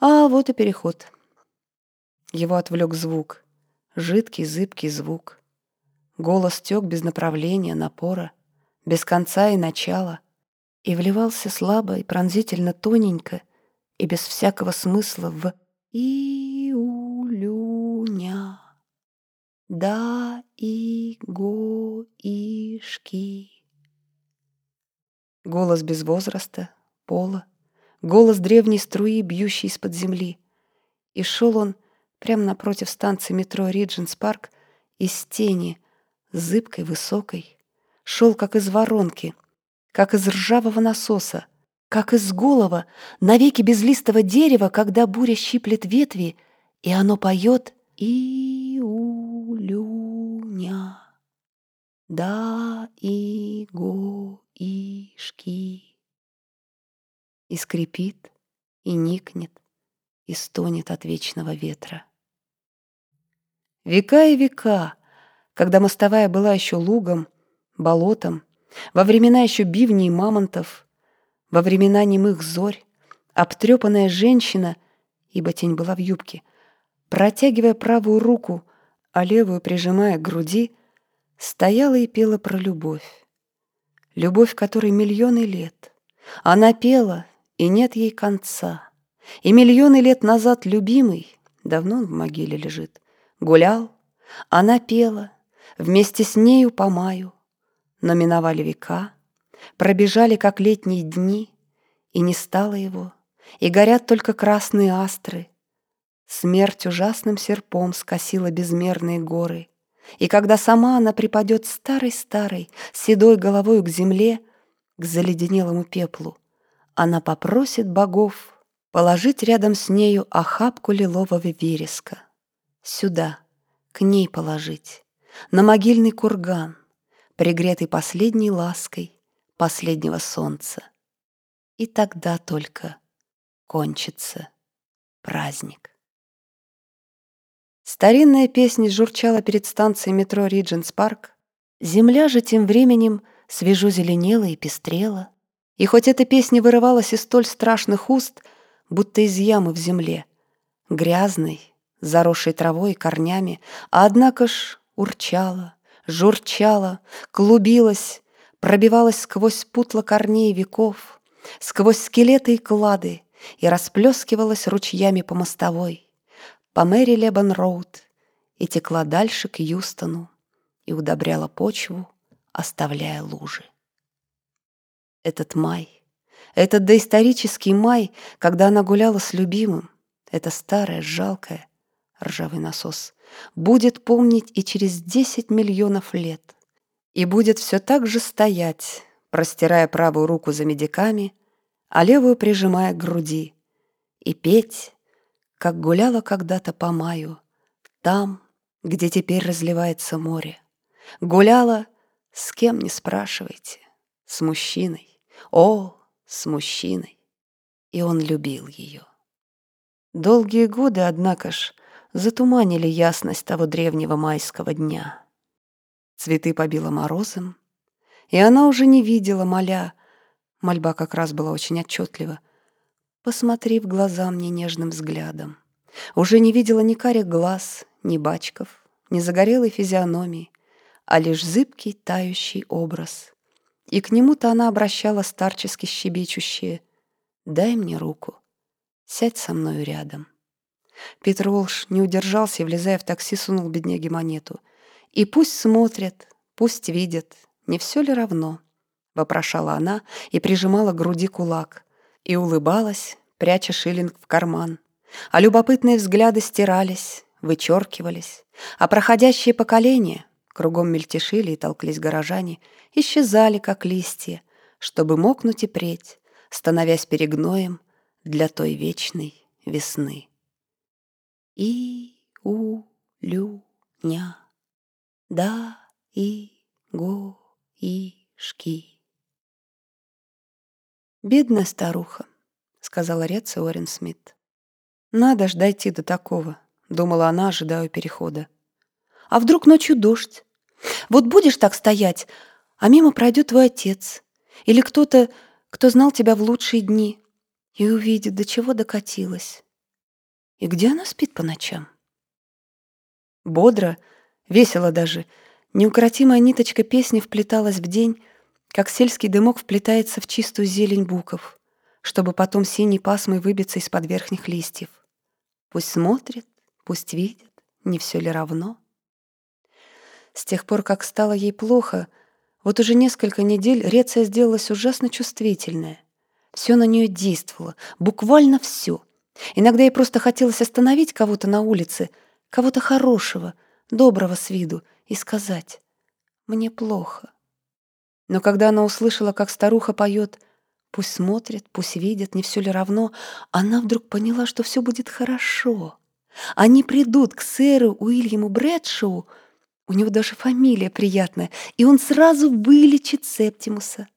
А вот и переход. Его отвлек звук. Жидкий, зыбкий звук. Голос тек без направления, напора, без конца и начала, и вливался слабо и пронзительно тоненько и без всякого смысла в «Иулюня». Да и го ишки. Голос без возраста, пола, голос древней струи, бьющей из-под земли. И шел он прямо напротив станции метро Ридженс Парк из тени, зыбкой, высокой. Шел, как из воронки, как из ржавого насоса, как из голова, навеки безлистого дерева, когда буря щиплет ветви, и оно поет «Иулюня». Да и го ишки. И скрипит, и никнет, и стонет от вечного ветра. Века и века, когда мостовая была еще лугом, болотом, во времена еще бивней мамонтов, во времена немых зорь, обтрепанная женщина, ибо тень была в юбке, протягивая правую руку, а левую прижимая к груди, стояла и пела про любовь. Любовь, которой миллионы лет. Она пела, и нет ей конца. И миллионы лет назад любимый, давно он в могиле лежит, гулял, она пела, вместе с нею по маю. Но миновали века, пробежали, как летние дни, и не стало его, и горят только красные астры. Смерть ужасным серпом скосила безмерные горы, и когда сама она припадет старой-старой, седой головой к земле, к заледенелому пеплу, она попросит богов положить рядом с нею охапку лилового вереска. Сюда, к ней положить, на могильный курган, пригретый последней лаской последнего солнца. И тогда только кончится праздник. Старинная песня журчала перед станцией метро Ридженс Парк. Земля же тем временем свежо зеленела и пестрела. И хоть эта песня вырывалась из столь страшных уст — будто из ямы в земле, грязной, заросшей травой и корнями, а однако ж урчала, журчала, клубилась, пробивалась сквозь путло корней веков, сквозь скелеты и клады и расплескивалась ручьями по мостовой, по Мэри Лебан Роуд и текла дальше к Юстону и удобряла почву, оставляя лужи. Этот май — этот доисторический май, когда она гуляла с любимым, это старое, жалкое, ржавый насос, будет помнить и через 10 миллионов лет. И будет все так же стоять, простирая правую руку за медиками, а левую прижимая к груди, и петь, как гуляла когда-то по маю, там, где теперь разливается море. Гуляла, с кем не спрашивайте, с мужчиной. О, с мужчиной, и он любил ее. Долгие годы, однако ж, затуманили ясность того древнего майского дня. Цветы побило морозом, и она уже не видела, моля, мольба как раз была очень отчетлива, посмотри в глаза мне нежным взглядом. Уже не видела ни карих глаз, ни бачков, ни загорелой физиономии, а лишь зыбкий тающий образ — и к нему-то она обращала старчески щебечущие «Дай мне руку, сядь со мною рядом». Питер Волш не удержался и, влезая в такси, сунул бедняге монету. «И пусть смотрят, пусть видят, не все ли равно?» — вопрошала она и прижимала к груди кулак. И улыбалась, пряча шиллинг в карман. А любопытные взгляды стирались, вычеркивались, а проходящие поколения Кругом мельтешили и толклись горожане, исчезали, как листья, чтобы мокнуть и преть, становясь перегноем для той вечной весны. И у лю ня да и го и шки. «Бедная старуха», — сказала Реца Уоррен Смит. «Надо ж дойти до такого», — думала она, ожидая перехода. А вдруг ночью дождь? Вот будешь так стоять, а мимо пройдет твой отец или кто-то, кто знал тебя в лучшие дни, и увидит, до чего докатилась. И где она спит по ночам? Бодро, весело даже, неукротимая ниточка песни вплеталась в день, как сельский дымок вплетается в чистую зелень буков, чтобы потом синей пасмой выбиться из-под верхних листьев. Пусть смотрит, пусть видит, не все ли равно. С тех пор, как стало ей плохо, вот уже несколько недель Реция сделалась ужасно чувствительная. Все на нее действовало, буквально все. Иногда ей просто хотелось остановить кого-то на улице, кого-то хорошего, доброго с виду, и сказать «Мне плохо». Но когда она услышала, как старуха поет «Пусть смотрит, пусть видит, не все ли равно», она вдруг поняла, что все будет хорошо. Они придут к сэру Уильяму Брэдшоу, у него даже фамилия приятная, и он сразу вылечит Септимуса.